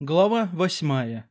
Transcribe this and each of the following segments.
Глава восьмая.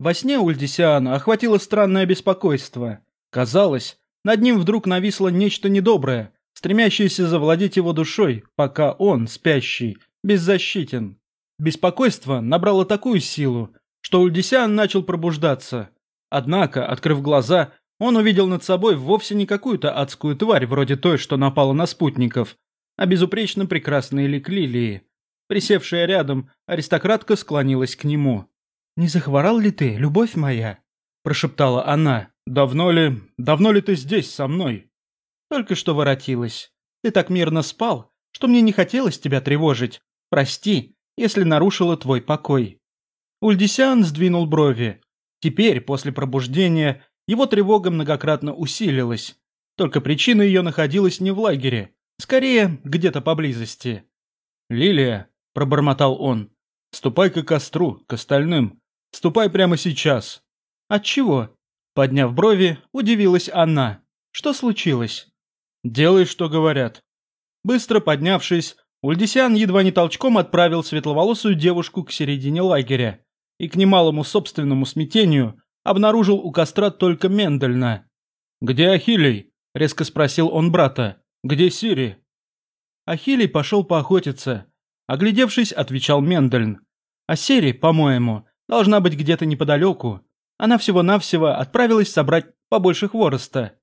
Во сне Ульдисиана охватило странное беспокойство. Казалось, над ним вдруг нависло нечто недоброе, стремящееся завладеть его душой, пока он, спящий, беззащитен. Беспокойство набрало такую силу, что Ульдисиан начал пробуждаться. Однако, открыв глаза, он увидел над собой вовсе не какую-то адскую тварь, вроде той, что напала на спутников, а безупречно прекрасный лик Лилии. Присевшая рядом, аристократка склонилась к нему. «Не захворал ли ты, любовь моя?» – прошептала она. «Давно ли... давно ли ты здесь со мной?» «Только что воротилась. Ты так мирно спал, что мне не хотелось тебя тревожить. Прости, если нарушила твой покой». Ульдисян сдвинул брови. Теперь, после пробуждения, его тревога многократно усилилась. Только причина ее находилась не в лагере, скорее, где-то поблизости. «Лилия», пробормотал он. «Ступай к костру, к остальным. Ступай прямо сейчас». «Отчего?» Подняв брови, удивилась она. «Что случилось?» «Делай, что говорят». Быстро поднявшись, Ульдисян едва не толчком отправил светловолосую девушку к середине лагеря и к немалому собственному смятению обнаружил у костра только Мендельна. «Где Ахилий?» – резко спросил он брата. «Где Сири?» Ахилий пошел поохотиться, Оглядевшись, отвечал Мендельн. А Сери, по-моему, должна быть где-то неподалеку. Она всего-навсего отправилась собрать побольше хвороста.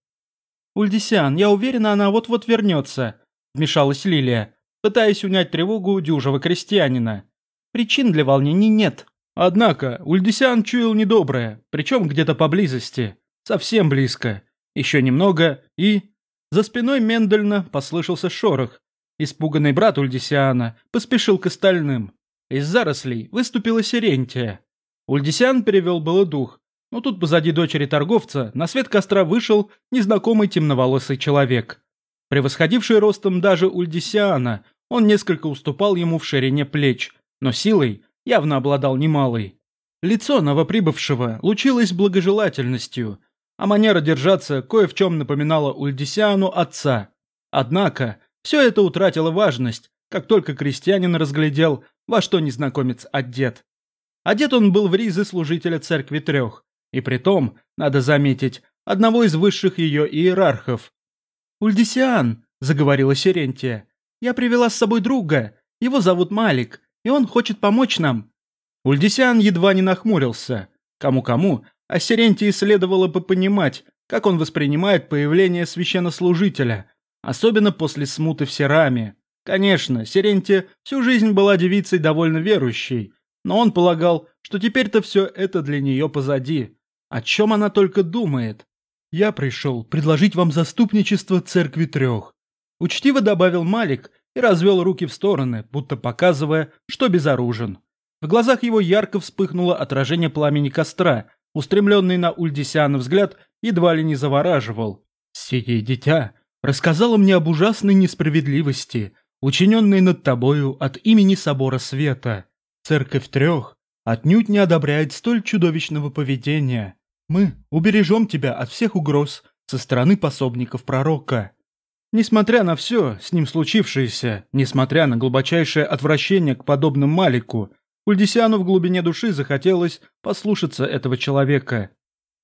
«Ульдисиан, я уверена, она вот-вот вернется», – вмешалась Лилия, пытаясь унять тревогу дюжего крестьянина. «Причин для волнений нет». Однако Ульдисиан чуял недоброе, причем где-то поблизости, совсем близко. Еще немного и... За спиной Мендельна послышался шорох, Испуганный брат Ульдисиана поспешил к остальным. Из зарослей выступила Сирентия. Ульдисиан перевел было дух, но тут позади дочери торговца на свет костра вышел незнакомый темноволосый человек. Превосходивший ростом даже Ульдисиана, он несколько уступал ему в ширине плеч, но силой явно обладал немалой. Лицо новоприбывшего лучилось благожелательностью, а манера держаться кое в чем напоминала Ульдисиану отца. Однако все это утратило важность, как только крестьянин разглядел, во что незнакомец одет. Одет он был в ризы служителя церкви трех, и притом, надо заметить, одного из высших ее иерархов. «Ульдисиан», — заговорила Серентия, — «я привела с собой друга, его зовут Малик, и он хочет помочь нам». Ульдисиан едва не нахмурился. Кому-кому, а Серентии следовало бы понимать, как он воспринимает появление священнослужителя, Особенно после смуты в Сераме. Конечно, Серенте всю жизнь была девицей довольно верующей, но он полагал, что теперь-то все это для нее позади. О чем она только думает? «Я пришел предложить вам заступничество церкви трех», учтиво добавил Малик и развел руки в стороны, будто показывая, что безоружен. В глазах его ярко вспыхнуло отражение пламени костра, устремленный на Ульдисяна взгляд едва ли не завораживал. «Сие дитя рассказала мне об ужасной несправедливости, учиненной над тобою от имени Собора Света. Церковь трех отнюдь не одобряет столь чудовищного поведения. Мы убережем тебя от всех угроз со стороны пособников пророка. Несмотря на все с ним случившееся, несмотря на глубочайшее отвращение к подобным Малику, Ульдисиану в глубине души захотелось послушаться этого человека.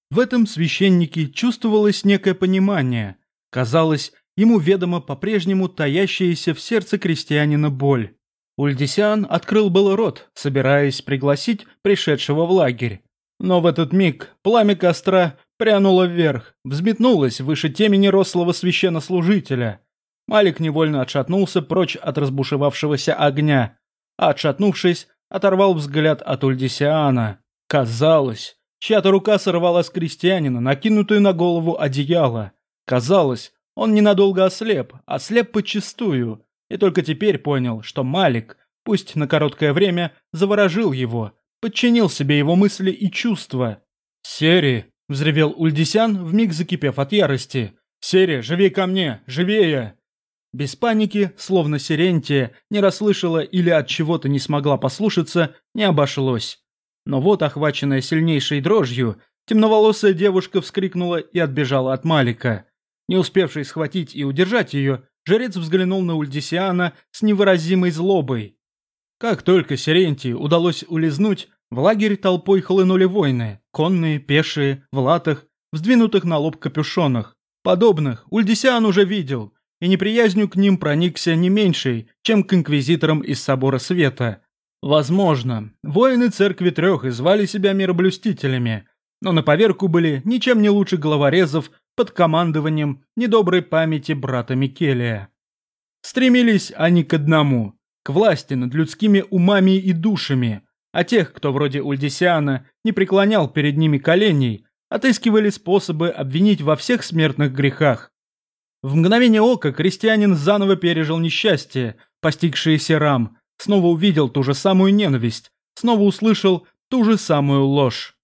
В этом священнике чувствовалось некое понимание – Казалось, ему ведомо по-прежнему таящаяся в сердце крестьянина боль. Ульдисян открыл был рот, собираясь пригласить пришедшего в лагерь. Но в этот миг пламя костра прянуло вверх, взметнулось выше темени рослого священнослужителя. Малик невольно отшатнулся прочь от разбушевавшегося огня, а отшатнувшись, оторвал взгляд от Ульдисиана. Казалось, чья-то рука сорвала с крестьянина накинутую на голову одеяло. Казалось, он ненадолго ослеп, ослеп подчистую, и только теперь понял, что Малик, пусть на короткое время, заворожил его, подчинил себе его мысли и чувства. «Сери!» — взревел Ульдисян, вмиг закипев от ярости. «Сери, живей ко мне! Живее!» Без паники, словно Сирентия, не расслышала или от чего-то не смогла послушаться, не обошлось. Но вот, охваченная сильнейшей дрожью, темноволосая девушка вскрикнула и отбежала от Малика. Не успевший схватить и удержать ее, жрец взглянул на Ульдисиана с невыразимой злобой. Как только Сирентии удалось улизнуть, В лагерь толпой хлынули воины, конные, пешие, в латах, вздвинутых на лоб капюшонах. Подобных Ульдисиан уже видел, и неприязнью к ним проникся не меньшей, чем к инквизиторам из Собора Света. Возможно, воины Церкви Трех и звали себя мироблюстителями, но на поверку были ничем не лучше головорезов под командованием недоброй памяти брата Микелия. Стремились они к одному – к власти над людскими умами и душами, а тех, кто вроде Ульдисиана не преклонял перед ними коленей, отыскивали способы обвинить во всех смертных грехах. В мгновение ока крестьянин заново пережил несчастье, постигшее Серам, снова увидел ту же самую ненависть, снова услышал ту же самую ложь.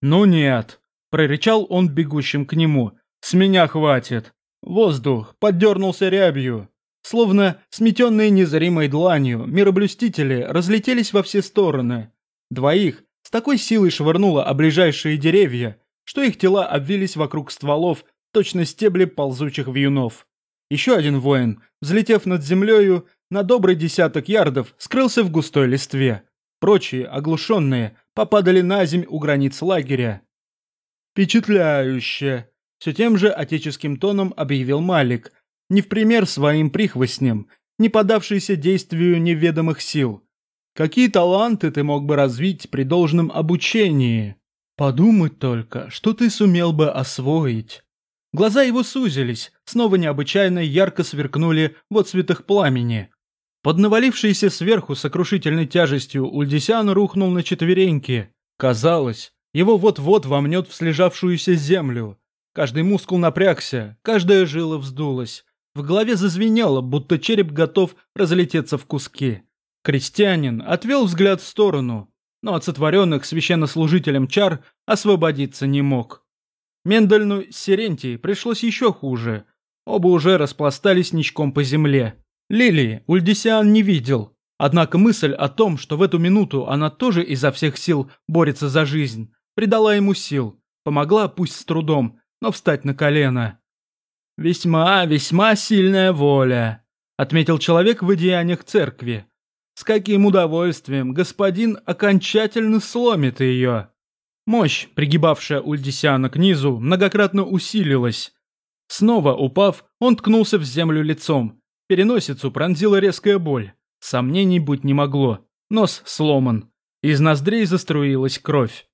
«Ну нет», – прорычал он бегущим к нему, – «с меня хватит». Воздух поддернулся рябью. Словно сметенные незримой дланью, мироблюстители разлетелись во все стороны. Двоих с такой силой швырнуло о ближайшие деревья, что их тела обвились вокруг стволов, точно стебли ползучих вьюнов. Еще один воин, взлетев над землею, на добрый десяток ярдов скрылся в густой листве. Прочие, оглушенные, попадали на земь у границ лагеря. «Впечатляюще!» – все тем же отеческим тоном объявил Малик, не в пример своим прихвостням, не подавшийся действию неведомых сил. «Какие таланты ты мог бы развить при должном обучении?» Подумать только, что ты сумел бы освоить. Глаза его сузились, снова необычайно ярко сверкнули в отцветах пламени. Под навалившейся сверху сокрушительной тяжестью Ульдисян рухнул на четвереньки. Казалось, его вот-вот вомнет в слежавшуюся землю. Каждый мускул напрягся, каждая жила вздулась. В голове зазвенело, будто череп готов разлететься в куски. Крестьянин отвел взгляд в сторону, но от сотворенных священнослужителем чар освободиться не мог. Мендельну с Сирентией пришлось еще хуже. Оба уже распластались ничком по земле. Лилии Ульдисиан не видел, однако мысль о том, что в эту минуту она тоже изо всех сил борется за жизнь, придала ему сил, помогла, пусть с трудом, но встать на колено. «Весьма, весьма сильная воля», — отметил человек в одеяниях церкви. С каким удовольствием господин окончательно сломит ее. Мощь, пригибавшая Ульдисиана к низу, многократно усилилась. Снова упав, он ткнулся в землю лицом. Переносицу пронзила резкая боль. Сомнений быть не могло. Нос сломан. Из ноздрей заструилась кровь.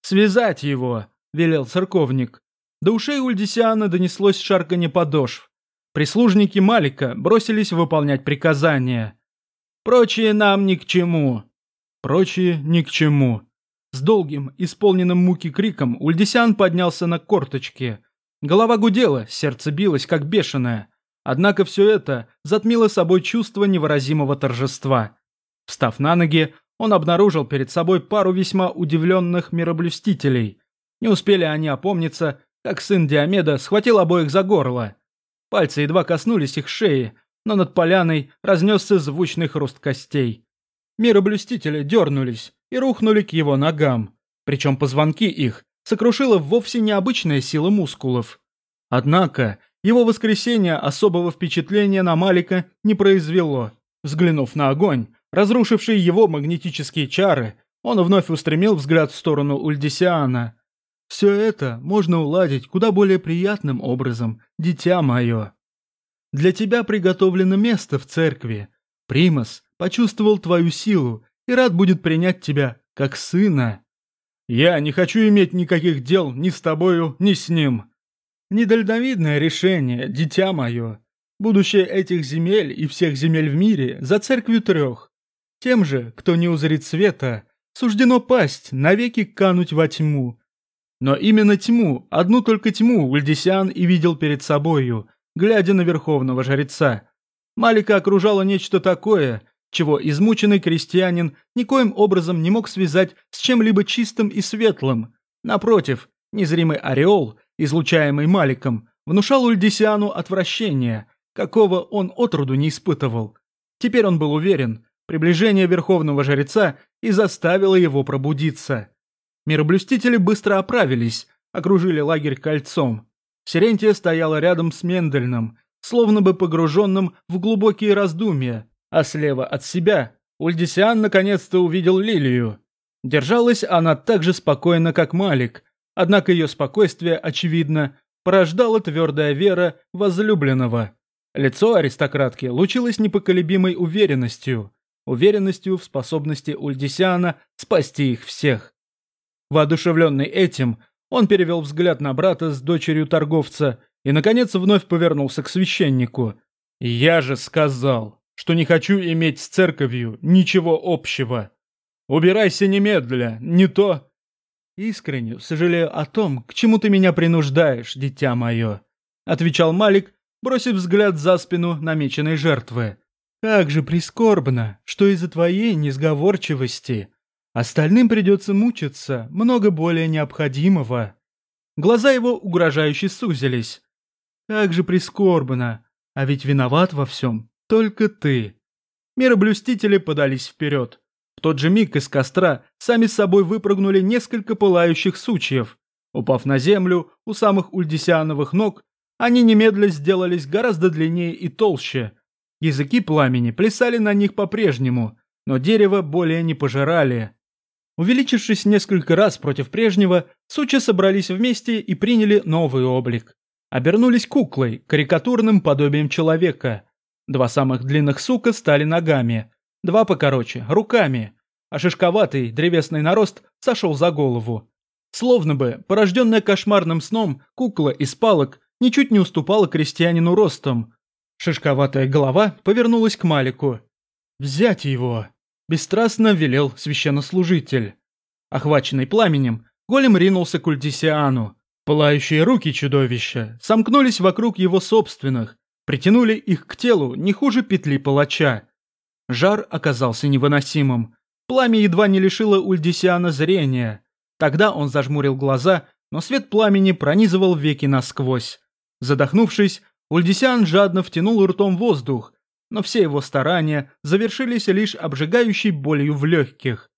«Связать его!» – велел церковник. До ушей Ульдисиана донеслось шарканье подошв. Прислужники Малика бросились выполнять приказания. Прочие нам ни к чему. Прочие ни к чему. С долгим, исполненным муки криком Ульдисян поднялся на корточки. Голова гудела, сердце билось, как бешеное. Однако все это затмило собой чувство невыразимого торжества. Встав на ноги, он обнаружил перед собой пару весьма удивленных мироблюстителей. Не успели они опомниться, как сын Диомеда схватил обоих за горло. Пальцы едва коснулись их шеи, но над поляной разнесся звучный хруст костей. Мироблюстители дернулись и рухнули к его ногам, причем позвонки их сокрушила вовсе необычная сила мускулов. Однако его воскресение особого впечатления на Малика не произвело. Взглянув на огонь, разрушивший его магнетические чары, он вновь устремил взгляд в сторону Ульдисиана. «Все это можно уладить куда более приятным образом, дитя мое». Для тебя приготовлено место в церкви. Примас почувствовал твою силу и рад будет принять тебя как сына. Я не хочу иметь никаких дел ни с тобою, ни с ним. Недальновидное решение, дитя мое. Будущее этих земель и всех земель в мире за церковью трех. Тем же, кто не узрит света, суждено пасть, навеки кануть во тьму. Но именно тьму, одну только тьму Ульдисян и видел перед собою, глядя на верховного жреца. Малика окружало нечто такое, чего измученный крестьянин никоим образом не мог связать с чем-либо чистым и светлым. Напротив, незримый ореол, излучаемый Маликом, внушал Ульдисиану отвращение, какого он отроду не испытывал. Теперь он был уверен, приближение верховного жреца и заставило его пробудиться. Мироблюстители быстро оправились, окружили лагерь кольцом. Сирентия стояла рядом с Мендельным, словно бы погруженным в глубокие раздумья, а слева от себя Ульдисиан наконец-то увидел Лилию. Держалась она так же спокойно, как Малик, однако ее спокойствие, очевидно, порождала твердая вера возлюбленного. Лицо аристократки лучилось непоколебимой уверенностью, уверенностью в способности Ульдисиана спасти их всех. Воодушевленный этим, он перевел взгляд на брата с дочерью торговца и, наконец, вновь повернулся к священнику. «Я же сказал, что не хочу иметь с церковью ничего общего. Убирайся немедля, не то...» «Искренне сожалею о том, к чему ты меня принуждаешь, дитя мое», отвечал Малик, бросив взгляд за спину намеченной жертвы. «Как же прискорбно, что из-за твоей несговорчивости Остальным придется мучиться, много более необходимого. Глаза его угрожающе сузились. Как же прискорбно, а ведь виноват во всем только ты. Мироблюстители подались вперед. В тот же миг из костра сами с собой выпрыгнули несколько пылающих сучьев. Упав на землю у самых ульдисиановых ног, они немедля сделались гораздо длиннее и толще. Языки пламени плясали на них по-прежнему, но дерево более не пожирали. Увеличившись несколько раз против прежнего, сучи собрались вместе и приняли новый облик. Обернулись куклой, карикатурным подобием человека. Два самых длинных сука стали ногами, два покороче – руками, а шишковатый древесный нарост сошел за голову. Словно бы, порожденная кошмарным сном, кукла из палок ничуть не уступала крестьянину ростом. Шишковатая голова повернулась к Малику. «Взять его!» Бесстрастно велел священнослужитель. Охваченный пламенем, голем ринулся к Ультисиану. Пылающие руки чудовища сомкнулись вокруг его собственных, притянули их к телу не хуже петли палача. Жар оказался невыносимым. Пламя едва не лишило Ульдисиана зрения. Тогда он зажмурил глаза, но свет пламени пронизывал веки насквозь. Задохнувшись, Ульдисиан жадно втянул ртом воздух, но все его старания завершились лишь обжигающей болью в легких.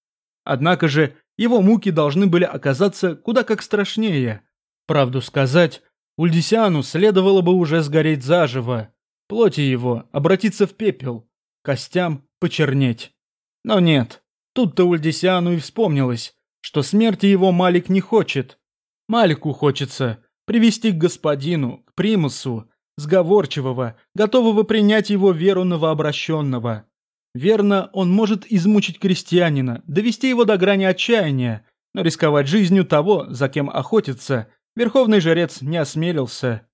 Однако же его муки должны были оказаться куда как страшнее. Правду сказать, Ульдисиану следовало бы уже сгореть заживо, плоти его обратиться в пепел, костям почернеть. Но нет, тут-то Ульдисиану и вспомнилось, что смерти его Малик не хочет. Малику хочется привести к господину, к примусу, сговорчивого, готового принять его веру новообращенного. Верно, он может измучить крестьянина, довести его до грани отчаяния, но рисковать жизнью того, за кем охотится, верховный жрец не осмелился.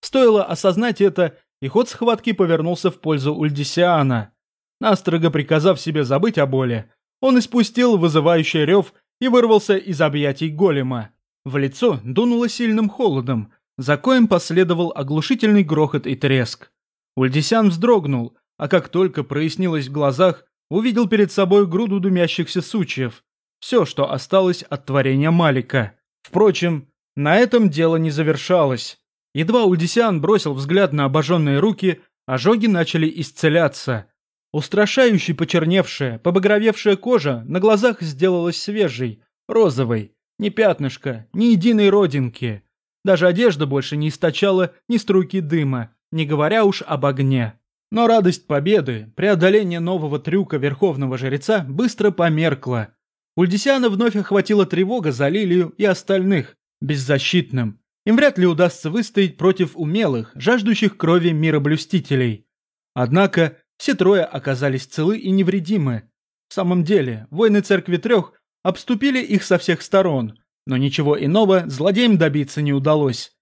Стоило осознать это, и ход схватки повернулся в пользу Ульдисиана. Настрого приказав себе забыть о боли, он испустил вызывающий рев и вырвался из объятий голема. В лицо дунуло сильным холодом, за коем последовал оглушительный грохот и треск. Ульдисян вздрогнул, а как только прояснилось в глазах, увидел перед собой груду дымящихся сучьев. Все, что осталось от творения Малика. Впрочем, на этом дело не завершалось. Едва Ульдисян бросил взгляд на обожженные руки, ожоги начали исцеляться. Устрашающей почерневшая, побагровевшая кожа на глазах сделалась свежей, розовой, ни пятнышка, ни единой родинки. Даже одежда больше не источала ни струйки дыма, не говоря уж об огне. Но радость победы, преодоление нового трюка верховного жреца быстро померкла. Ульдисиана вновь охватила тревога за Лилию и остальных, беззащитным. Им вряд ли удастся выстоять против умелых, жаждущих крови мироблюстителей. Однако все трое оказались целы и невредимы. В самом деле, воины Церкви Трех обступили их со всех сторон, но ничего иного злодеям добиться не удалось.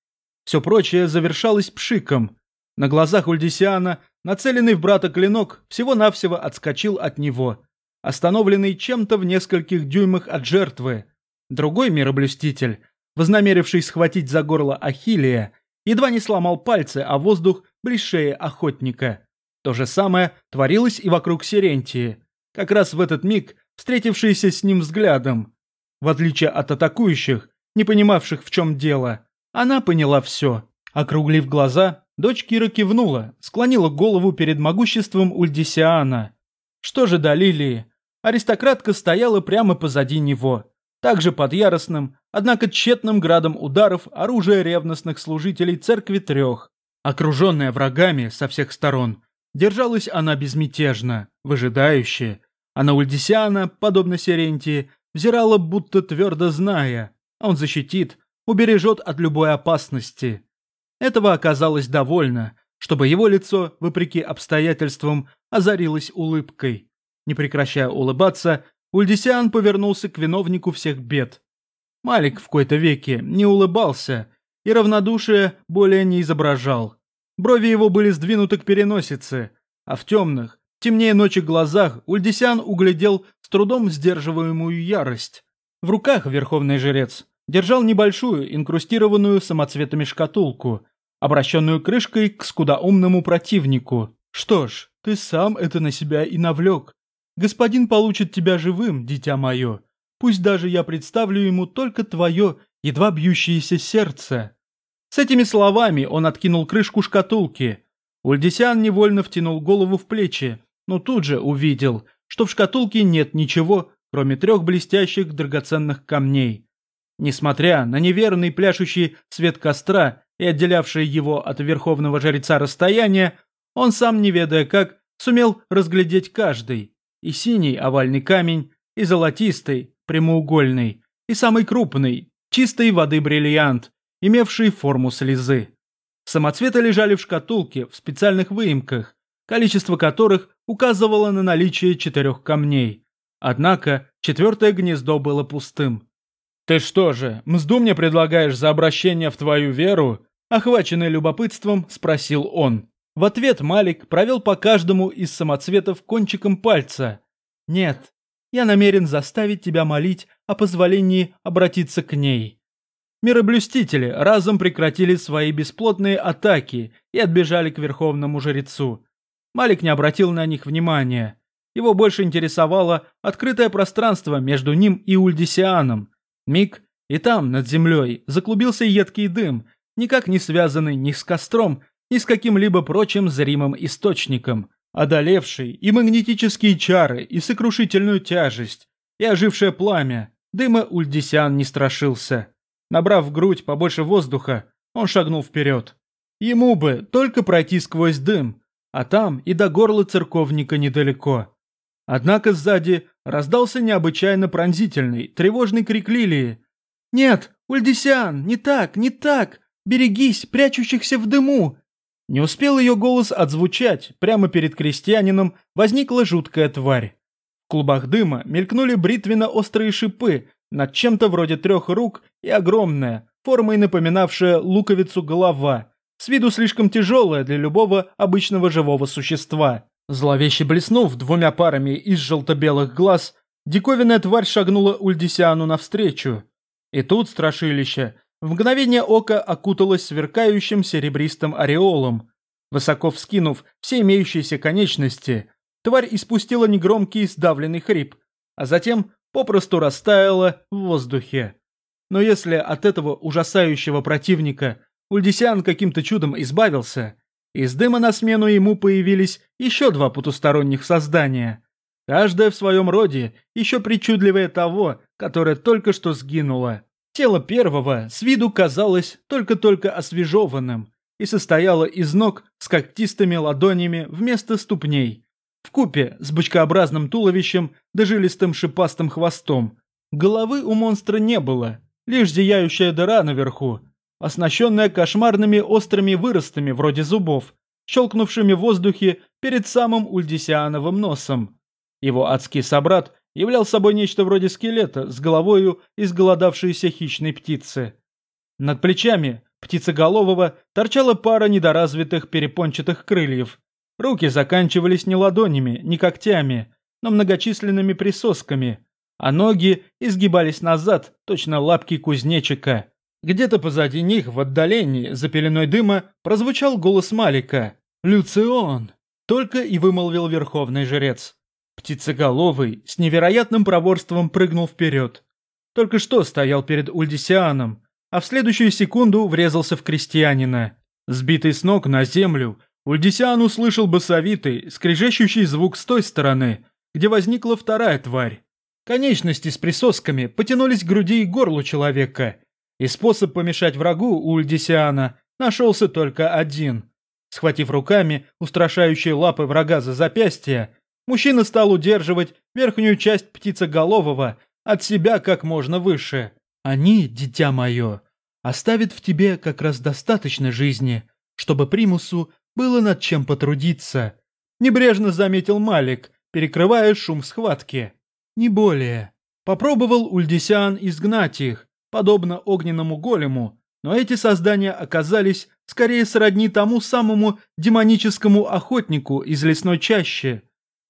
Все прочее завершалось пшиком. На глазах Ульдисиана, нацеленный в брата клинок, всего-навсего отскочил от него, остановленный чем-то в нескольких дюймах от жертвы. Другой мироблюститель, вознамеривший схватить за горло Ахиллия, едва не сломал пальцы, а воздух близ охотника. То же самое творилось и вокруг Сирентии. Как раз в этот миг, встретившийся с ним взглядом, в отличие от атакующих, не понимавших в чем дело, она поняла все. Округлив глаза, дочь Кира кивнула, склонила голову перед могуществом Ульдисиана. Что же до Лилии? Аристократка стояла прямо позади него, также под яростным, однако тщетным градом ударов оружия ревностных служителей церкви трех. Окруженная врагами со всех сторон, держалась она безмятежно, выжидающе, а на Ульдисиана, подобно Сирентии, взирала, будто твердо зная, он защитит, убережет от любой опасности. Этого оказалось довольно, чтобы его лицо, вопреки обстоятельствам, озарилось улыбкой. Не прекращая улыбаться, Ульдисиан повернулся к виновнику всех бед. Малик в кои-то веке не улыбался и равнодушие более не изображал. Брови его были сдвинуты к переносице, а в темных, темнее ночи глазах Ульдисян углядел с трудом сдерживаемую ярость. В руках верховный жрец держал небольшую, инкрустированную самоцветами шкатулку, обращенную крышкой к скудоумному противнику. «Что ж, ты сам это на себя и навлек. Господин получит тебя живым, дитя мое. Пусть даже я представлю ему только твое едва бьющееся сердце». С этими словами он откинул крышку шкатулки. Ульдисян невольно втянул голову в плечи, но тут же увидел, что в шкатулке нет ничего, кроме трех блестящих драгоценных камней. Несмотря на неверный пляшущий свет костра и отделявшее его от верховного жреца расстояние, он сам, не ведая как, сумел разглядеть каждый. И синий овальный камень, и золотистый, прямоугольный, и самый крупный, чистой воды бриллиант, имевший форму слезы. Самоцветы лежали в шкатулке в специальных выемках, количество которых указывало на наличие четырех камней. Однако четвертое гнездо было пустым. «Ты что же, мзду мне предлагаешь за обращение в твою веру?» Охваченный любопытством, спросил он. В ответ Малик провел по каждому из самоцветов кончиком пальца. «Нет, я намерен заставить тебя молить о позволении обратиться к ней». Мироблюстители разом прекратили свои бесплотные атаки и отбежали к верховному жрецу. Малик не обратил на них внимания. Его больше интересовало открытое пространство между ним и Ульдисианом. Миг, и там, над землей, заклубился едкий дым, никак не связанный ни с костром, ни с каким-либо прочим зримым источником. Одолевший и магнетические чары, и сокрушительную тяжесть, и ожившее пламя, дыма Ульдисиан не страшился. Набрав в грудь побольше воздуха, он шагнул вперед. Ему бы только пройти сквозь дым, а там и до горла церковника недалеко. Однако сзади раздался необычайно пронзительный, тревожный крик Лилии. «Нет, Ульдисиан, не так, не так! Берегись, прячущихся в дыму! Не успел ее голос отзвучать, прямо перед крестьянином возникла жуткая тварь. В клубах дыма мелькнули бритвенно-острые шипы, над чем-то вроде трех рук и огромная, формой напоминавшая луковицу голова, с виду слишком тяжелая для любого обычного живого существа. Зловеще блеснув двумя парами из желто-белых глаз, диковинная тварь шагнула Ульдисиану навстречу. И тут страшилище в мгновение ока окуталась сверкающим серебристым ореолом. Высоко вскинув все имеющиеся конечности, тварь испустила негромкий сдавленный хрип, а затем попросту растаяла в воздухе. Но если от этого ужасающего противника Ульдисиан каким-то чудом избавился, из дыма на смену ему появились еще два потусторонних создания. Каждое в своем роде еще причудливее того, которое только что сгинуло. Тело первого с виду казалось только-только освежеванным и состояло из ног с когтистыми ладонями вместо ступней, в купе с бочкообразным туловищем да жилистым шипастым хвостом. Головы у монстра не было, лишь зияющая дыра наверху, оснащенная кошмарными острыми выростами вроде зубов, щелкнувшими в воздухе перед самым ульдисиановым носом. Его адский собрат являл собой нечто вроде скелета с головою изголодавшейся хищной птицы. Над плечами птицеголового торчала пара недоразвитых перепончатых крыльев. Руки заканчивались не ладонями, не когтями, но многочисленными присосками, а ноги изгибались назад, точно лапки кузнечика. Где-то позади них, в отдалении, за пеленой дыма, прозвучал голос Малика. «Люцион!» Только и вымолвил верховный жрец. Птицеголовый с невероятным проворством прыгнул вперед. Только что стоял перед Ульдисианом, а в следующую секунду врезался в крестьянина. Сбитый с ног на землю, Ульдисиан услышал басовитый, скрежещущий звук с той стороны, где возникла вторая тварь. Конечности с присосками потянулись к груди и горлу человека, и способ помешать врагу Ульдисиана нашелся только один. Схватив руками устрашающие лапы врага за запястье, Мужчина стал удерживать верхнюю часть птицеголового, от себя как можно выше. Они, дитя мое, оставят в тебе как раз достаточно жизни, чтобы примусу было над чем потрудиться. Небрежно заметил Малик, перекрывая шум схватки. Не более. Попробовал Ульдисян изгнать их, подобно огненному голему, но эти создания оказались скорее сродни тому самому демоническому охотнику из лесной чащи.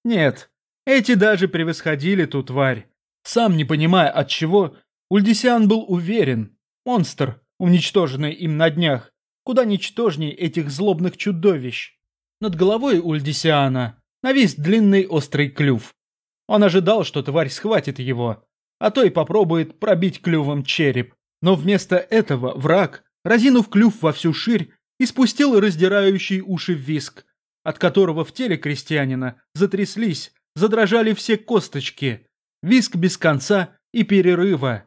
Нет, эти даже превосходили ту тварь. Сам не понимая от чего, Ульдисян был уверен. Монстр, уничтоженный им на днях, куда ничтожней этих злобных чудовищ. Над головой Ульдисиана навис длинный острый клюв. Он ожидал, что тварь схватит его, а то и попробует пробить клювом череп. Но вместо этого враг, разинув клюв во всю ширь, испустил раздирающий уши виск, от которого в теле крестьянина затряслись, задрожали все косточки. Виск без конца и перерыва.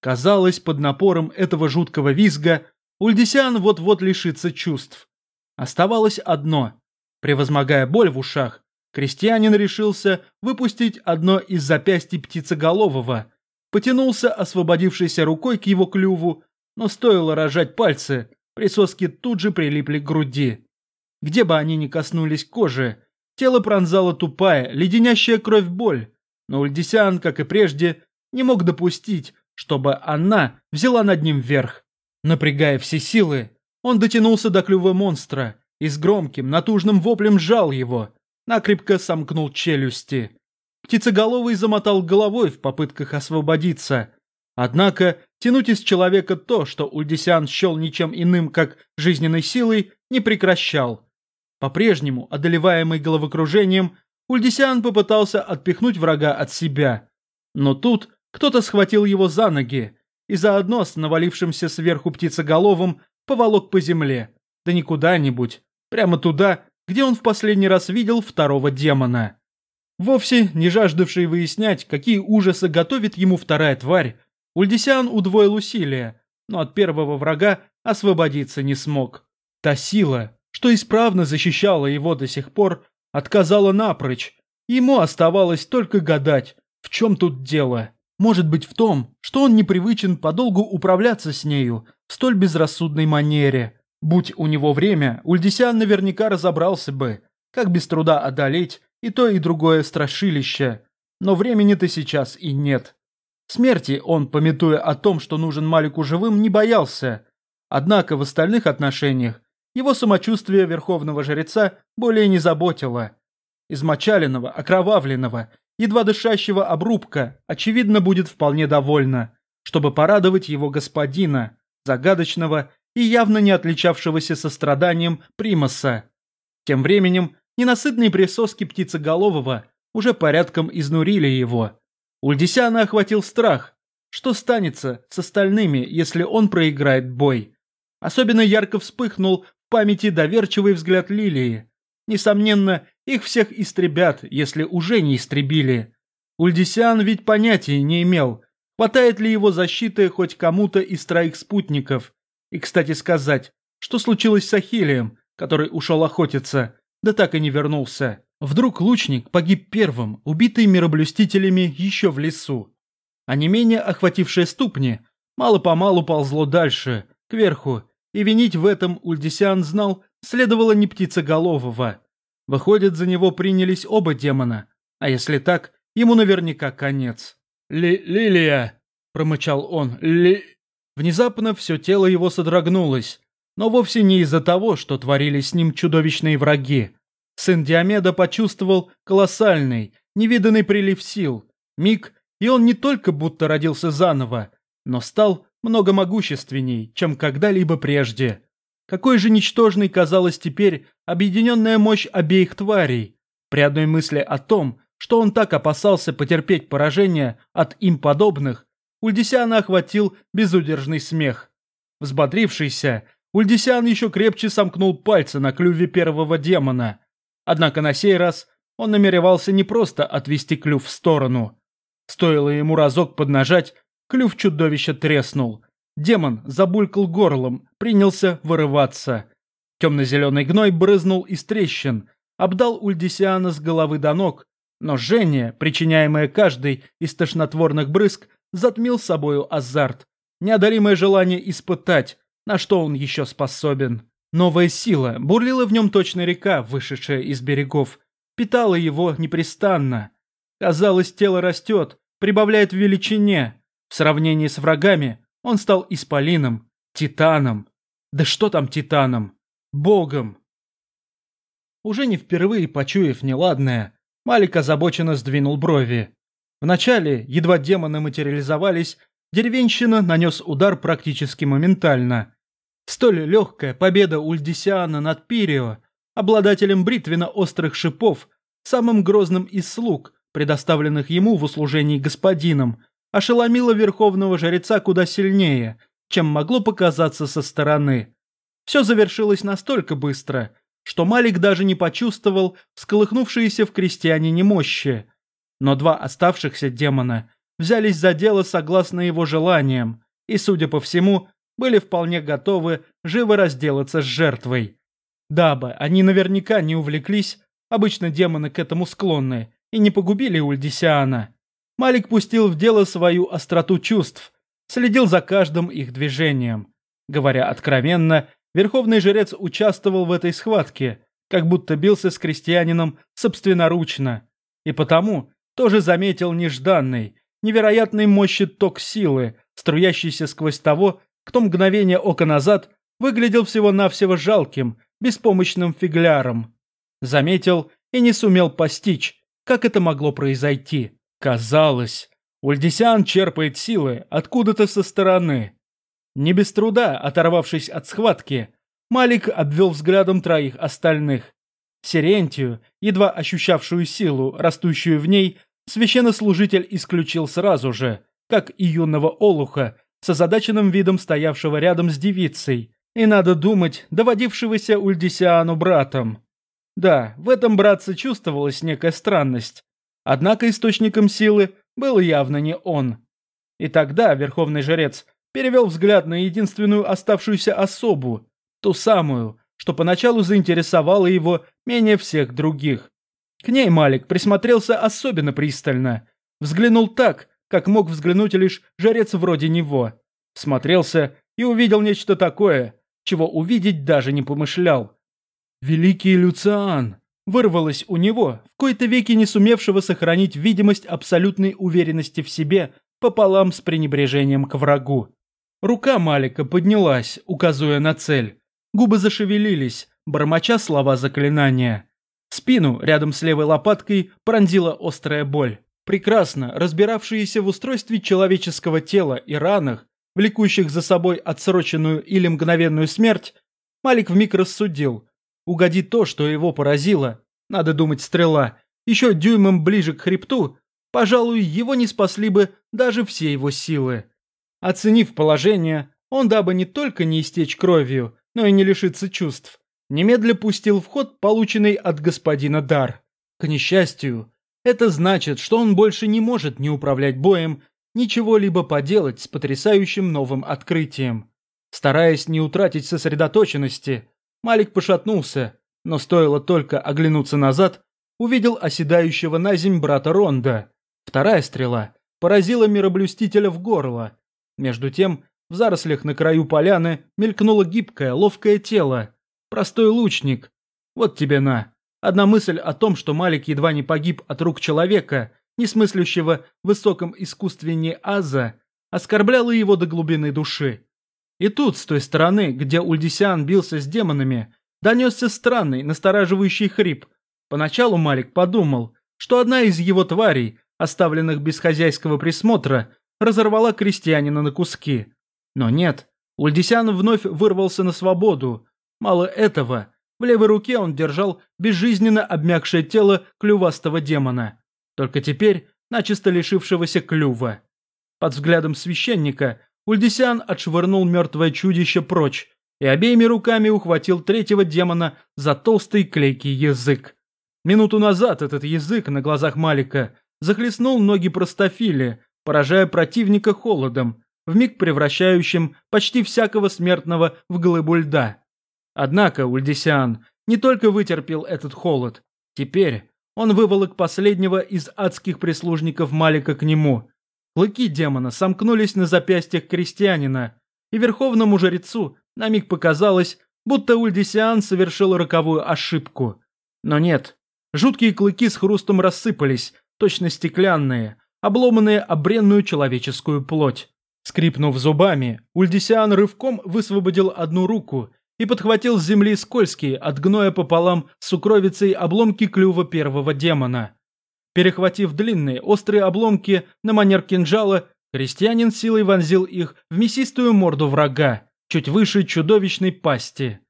Казалось, под напором этого жуткого визга Ульдисян вот-вот лишится чувств. Оставалось одно. Превозмогая боль в ушах, крестьянин решился выпустить одно из запястий птицеголового, потянулся освободившейся рукой к его клюву, но стоило рожать пальцы, присоски тут же прилипли к груди. Где бы они ни коснулись кожи, тело пронзала тупая, леденящая кровь боль, но Ульдисян, как и прежде, не мог допустить, чтобы она взяла над ним верх. Напрягая все силы, он дотянулся до клюва монстра и с громким, натужным воплем сжал его, накрепко сомкнул челюсти. Птицеголовый замотал головой в попытках освободиться. Однако тянуть из человека то, что Ульдисян счел ничем иным, как жизненной силой, не прекращал. По-прежнему, одолеваемый головокружением, Ульдисян попытался отпихнуть врага от себя. Но тут кто-то схватил его за ноги и заодно с навалившимся сверху птицеголовым поволок по земле. Да не куда-нибудь, прямо туда, где он в последний раз видел второго демона. Вовсе не жаждавший выяснять, какие ужасы готовит ему вторая тварь, Ульдисян удвоил усилия, но от первого врага освободиться не смог. Та сила, что исправно защищала его до сих пор, отказала напрочь. Ему оставалось только гадать, в чем тут дело. Может быть в том, что он непривычен подолгу управляться с нею в столь безрассудной манере. Будь у него время, Ульдисян наверняка разобрался бы, как без труда одолеть и то, и другое страшилище. Но времени-то сейчас и нет. Смерти он, пометуя о том, что нужен Малику живым, не боялся. Однако в остальных отношениях его самочувствие верховного жреца более не заботило. Измочаленного, окровавленного едва дышащего обрубка, очевидно, будет вполне довольна, чтобы порадовать его господина, загадочного и явно не отличавшегося состраданием примаса. Тем временем ненасытные присоски птицеголового уже порядком изнурили его. Ульдисяна охватил страх. Что станется с остальными, если он проиграет бой? Особенно ярко вспыхнул в памяти доверчивый взгляд Лилии. Несомненно, их всех истребят, если уже не истребили. Ульдисян ведь понятия не имел, хватает ли его защиты хоть кому-то из троих спутников. И, кстати сказать, что случилось с Ахиллием, который ушел охотиться, да так и не вернулся. Вдруг лучник погиб первым, убитый мироблюстителями еще в лесу. А не менее охватившее ступни, мало-помалу ползло дальше, кверху, и винить в этом Ульдисян знал, следовало не птицеголового. Выходит, за него принялись оба демона. А если так, ему наверняка конец. Ли «Лилия!» – промычал он. «Ли...» Внезапно все тело его содрогнулось. Но вовсе не из-за того, что творили с ним чудовищные враги. Сын Диомеда почувствовал колоссальный, невиданный прилив сил. Миг, и он не только будто родился заново, но стал много могущественней, чем когда-либо прежде. Какой же ничтожной казалась теперь объединенная мощь обеих тварей. При одной мысли о том, что он так опасался потерпеть поражение от им подобных, Ульдисяна охватил безудержный смех. Взбодрившийся, Ульдисян еще крепче сомкнул пальцы на клюве первого демона. Однако на сей раз он намеревался не просто отвести клюв в сторону. Стоило ему разок поднажать, клюв чудовища треснул. Демон забулькал горлом, принялся вырываться. Темно-зеленый гной брызнул из трещин, обдал Ульдисиана с головы до ног Но жжение, причиняемое каждой из тошнотворных брызг, затмил собою азарт, неодолимое желание испытать, на что он еще способен. Новая сила бурлила в нем точно река, вышедшая из берегов, питала его непрестанно. Казалось, тело растет, прибавляет в величине. В сравнении с врагами он стал исполином, титаном. Да что там титаном? Богом. Уже не впервые почуяв неладное, Малик озабоченно сдвинул брови. Вначале, едва демоны материализовались, деревенщина нанес удар практически моментально. Столь легкая победа Ульдисиана над Пирио, обладателем бритвенно-острых шипов, самым грозным из слуг, предоставленных ему в услужении господином, ошеломила верховного жреца куда сильнее, чем могло показаться со стороны. Все завершилось настолько быстро, что Малик даже не почувствовал всколыхнувшиеся в крестьяне немощи. Но два оставшихся демона взялись за дело согласно его желаниям и, судя по всему, были вполне готовы живо разделаться с жертвой. Дабы они наверняка не увлеклись, обычно демоны к этому склонны, и не погубили Ульдисиана. Малик пустил в дело свою остроту чувств, следил за каждым их движением. Говоря откровенно, верховный жрец участвовал в этой схватке, как будто бился с крестьянином собственноручно, и потому тоже заметил нежданный, невероятной мощи ток силы, струящийся сквозь того, кто мгновение ока назад выглядел всего-навсего жалким, беспомощным фигляром. Заметил и не сумел постичь, как это могло произойти. Казалось, Ульдисян черпает силы откуда-то со стороны. Не без труда, оторвавшись от схватки, Малик обвел взглядом троих остальных. Сирентию, едва ощущавшую силу, растущую в ней, священнослужитель исключил сразу же, как и юного олуха, с озадаченным видом стоявшего рядом с девицей, и, надо думать, доводившегося Ульдисиану братом. Да, в этом братце чувствовалась некая странность. Однако источником силы был явно не он. И тогда верховный жрец перевел взгляд на единственную оставшуюся особу, ту самую, что поначалу заинтересовала его менее всех других. К ней Малик присмотрелся особенно пристально, взглянул так, как мог взглянуть лишь жрец вроде него. Смотрелся и увидел нечто такое, чего увидеть даже не помышлял. «Великий Люциан!» вырвалось у него, в кои-то веки не сумевшего сохранить видимость абсолютной уверенности в себе пополам с пренебрежением к врагу. Рука Малика поднялась, указывая на цель. Губы зашевелились, бормоча слова заклинания. Спину, рядом с левой лопаткой, пронзила острая боль. Прекрасно разбиравшиеся в устройстве человеческого тела и ранах, влекущих за собой отсроченную или мгновенную смерть, Малик вмиг рассудил. Угоди то, что его поразило, надо думать стрела, еще дюймом ближе к хребту, пожалуй, его не спасли бы даже все его силы. Оценив положение, он, дабы не только не истечь кровью, но и не лишиться чувств, немедля пустил в ход полученный от господина дар. К несчастью, это значит, что он больше не может ни управлять боем, ничего-либо поделать с потрясающим новым открытием. Стараясь не утратить сосредоточенности, Малик пошатнулся, но стоило только оглянуться назад, увидел оседающего на земь брата Ронда. Вторая стрела поразила мироблюстителя в горло. Между тем, в зарослях на краю поляны мелькнуло гибкое, ловкое тело. Простой лучник. Вот тебе на. Одна мысль о том, что Малик едва не погиб от рук человека, несмыслящего в высоком искусстве Аза, оскорбляла его до глубины души. И тут, с той стороны, где Ульдисиан бился с демонами, донесся странный, настораживающий хрип. Поначалу Малик подумал, что одна из его тварей, оставленных без хозяйского присмотра, разорвала крестьянина на куски. Но нет, Ульдисиан вновь вырвался на свободу. Мало этого, в левой руке он держал безжизненно обмякшее тело клювастого демона только теперь начисто лишившегося клюва. Под взглядом священника Ульдисян отшвырнул мертвое чудище прочь и обеими руками ухватил третьего демона за толстый клейкий язык. Минуту назад этот язык на глазах Малика захлестнул ноги простофили, поражая противника холодом, вмиг превращающим почти всякого смертного в глыбу льда. Однако Ульдисян не только вытерпел этот холод, теперь он выволок последнего из адских прислужников Малика к нему. Клыки демона сомкнулись на запястьях крестьянина, и верховному жрецу на миг показалось, будто Ульдисиан совершил роковую ошибку. Но нет. Жуткие клыки с хрустом рассыпались, точно стеклянные, обломанные об бренную человеческую плоть. Скрипнув зубами, Ульдисиан рывком высвободил одну руку и подхватил с земли скользкие от гноя пополам с укровицей обломки клюва первого демона. Перехватив длинные острые обломки на манер кинжала, крестьянин силой вонзил их в мясистую морду врага, чуть выше чудовищной пасти.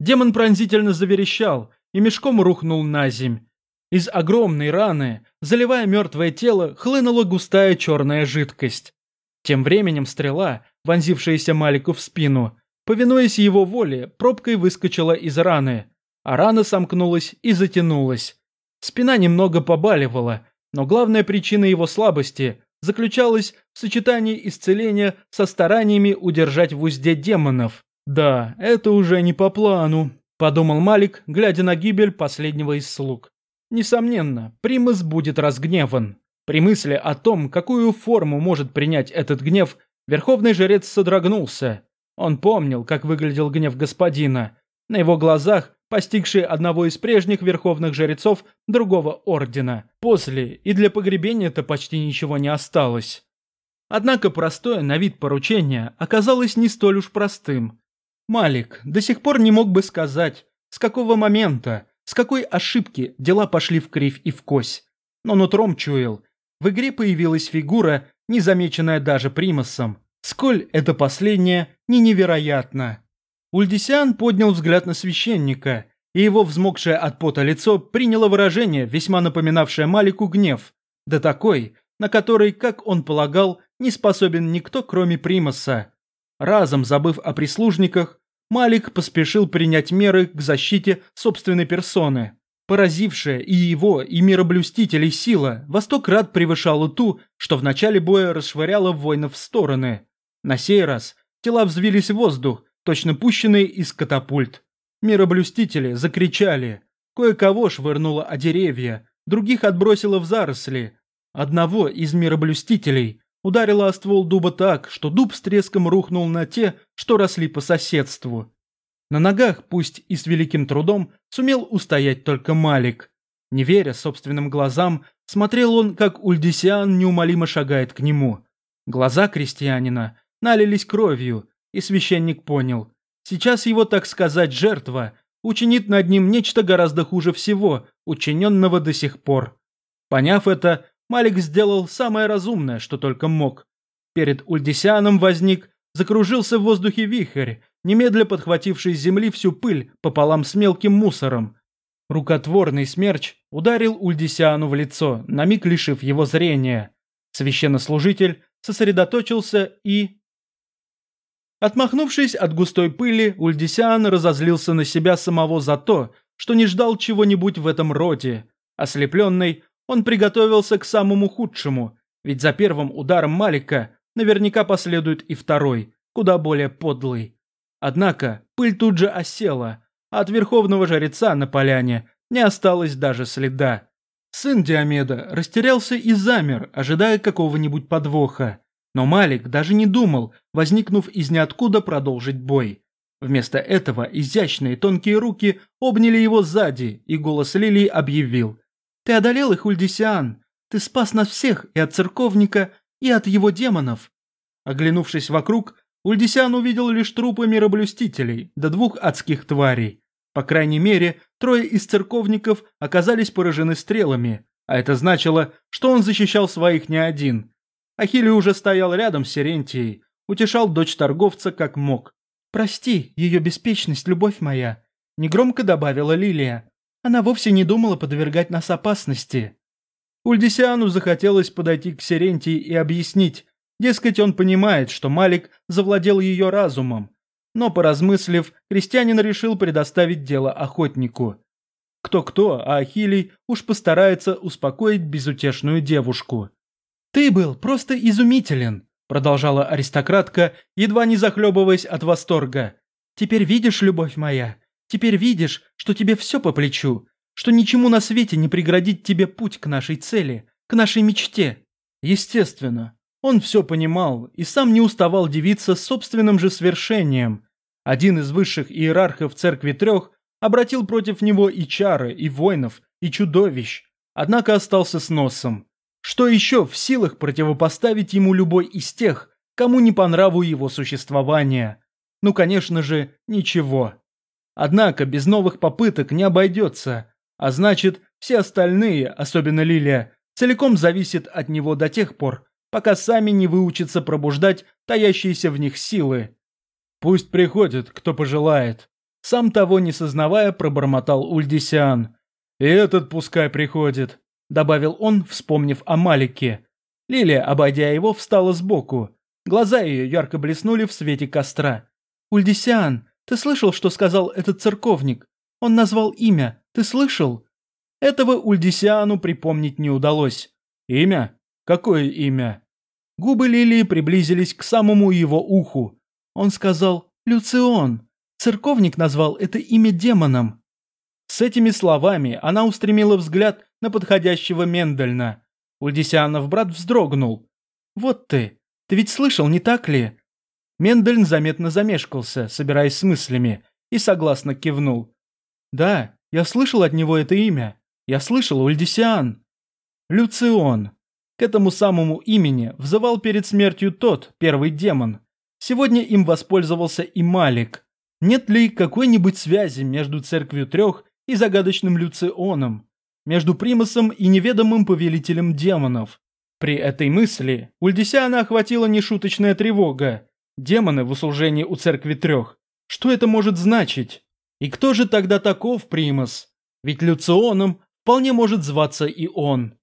Демон пронзительно заверещал и мешком рухнул на земь. Из огромной раны, заливая мертвое тело, хлынула густая черная жидкость. Тем временем стрела, вонзившаяся Малику в спину, повинуясь его воле, пробкой выскочила из раны, а рана сомкнулась и затянулась. Спина немного побаливала, но главная причина его слабости заключалась в сочетании исцеления со стараниями удержать в узде демонов. «Да, это уже не по плану», – подумал Малик, глядя на гибель последнего из слуг. Несомненно, Примас будет разгневан. При мысли о том, какую форму может принять этот гнев, верховный жрец содрогнулся. Он помнил, как выглядел гнев господина. На его глазах постигший одного из прежних верховных жрецов другого ордена. После и для погребения-то почти ничего не осталось. Однако простое на вид поручение оказалось не столь уж простым. Малик до сих пор не мог бы сказать, с какого момента, с какой ошибки дела пошли в кривь и в кось. Но нутром чуял, в игре появилась фигура, незамеченная даже Примасом. Сколь это последнее не невероятно. Ульдисиан поднял взгляд на священника, и его взмокшее от пота лицо приняло выражение, весьма напоминавшее Малику гнев, да такой, на который, как он полагал, не способен никто, кроме Примаса. Разом забыв о прислужниках, Малик поспешил принять меры к защите собственной персоны. Поразившая и его, и мироблюстителей сила во сто крат превышала ту, что в начале боя расшвыряла воинов в стороны. На сей раз тела взвились в воздух, точно пущенные из катапульт. Мироблюстители закричали. Кое-кого швырнуло о деревья, других отбросило в заросли. Одного из мироблюстителей ударило о ствол дуба так, что дуб с треском рухнул на те, что росли по соседству. На ногах, пусть и с великим трудом, сумел устоять только Малик. Не веря собственным глазам, смотрел он, как Ульдисиан неумолимо шагает к нему. Глаза крестьянина налились кровью, и священник понял. Сейчас его, так сказать, жертва учинит над ним нечто гораздо хуже всего, учиненного до сих пор. Поняв это, Малик сделал самое разумное, что только мог. Перед Ульдисианом возник, закружился в воздухе вихрь, немедля подхвативший с земли всю пыль пополам с мелким мусором. Рукотворный смерч ударил Ульдисиану в лицо, на миг лишив его зрения. Священнослужитель сосредоточился и... Отмахнувшись от густой пыли, Ульдисиан разозлился на себя самого за то, что не ждал чего-нибудь в этом роде. Ослепленный, он приготовился к самому худшему, ведь за первым ударом Малика наверняка последует и второй, куда более подлый. Однако пыль тут же осела, а от верховного жреца на поляне не осталось даже следа. Сын Диомеда растерялся и замер, ожидая какого-нибудь подвоха. Но Малик даже не думал, возникнув из ниоткуда, продолжить бой. Вместо этого изящные тонкие руки обняли его сзади, и голос Лилии объявил. «Ты одолел их, Ульдисиан! Ты спас нас всех и от церковника, и от его демонов!» Оглянувшись вокруг, Ульдисян увидел лишь трупы мироблюстителей, да двух адских тварей. По крайней мере, трое из церковников оказались поражены стрелами, а это значило, что он защищал своих не один. Ахилли уже стоял рядом с Сирентией, утешал дочь торговца как мог. «Прости, ее беспечность, любовь моя», – негромко добавила Лилия. «Она вовсе не думала подвергать нас опасности». Ульдисиану захотелось подойти к Сирентии и объяснить, Дескать, он понимает, что Малик завладел ее разумом. Но, поразмыслив, крестьянин решил предоставить дело охотнику. Кто-кто, а Ахилий уж постарается успокоить безутешную девушку. «Ты был просто изумителен», – продолжала аристократка, едва не захлебываясь от восторга. «Теперь видишь, любовь моя, теперь видишь, что тебе все по плечу, что ничему на свете не преградит тебе путь к нашей цели, к нашей мечте. Естественно, он все понимал и сам не уставал дивиться собственным же свершением. Один из высших иерархов Церкви Трех обратил против него и чары, и воинов, и чудовищ, однако остался с носом. Что еще в силах противопоставить ему любой из тех, кому не по нраву его существование? Ну, конечно же, ничего. Однако без новых попыток не обойдется, а значит, все остальные, особенно Лилия, целиком зависят от него до тех пор, пока сами не выучатся пробуждать таящиеся в них силы. Пусть приходит, кто пожелает. Сам того не сознавая, пробормотал Ульдисиан. И этот пускай приходит, добавил он, вспомнив о Малике. Лилия, обойдя его, встала сбоку. Глаза ее ярко блеснули в свете костра. «Ульдисиан, ты слышал, что сказал этот церковник? Он назвал имя, ты слышал?» Этого Ульдисиану припомнить не удалось. «Имя? Какое имя?» Губы Лилии приблизились к самому его уху. Он сказал «Люцион». Церковник назвал это имя демоном. С этими словами она устремила взгляд на подходящего Мендельна. Ульдисианов брат вздрогнул. «Вот ты, ты ведь слышал, не так ли?» Мендельн заметно замешкался, собираясь с мыслями, и согласно кивнул. «Да, я слышал от него это имя. Я слышал, Ульдисиан. Люцион. К этому самому имени взывал перед смертью тот, первый демон. Сегодня им воспользовался и Малик. Нет ли какой-нибудь связи между Церковью Трех и загадочным Люционом? Между Примасом и неведомым повелителем демонов? При этой мысли Ульдисиана охватила нешуточная тревога. Демоны в услужении у Церкви Трех. Что это может значить? И кто же тогда таков Примас? Ведь Люционом вполне может зваться и он.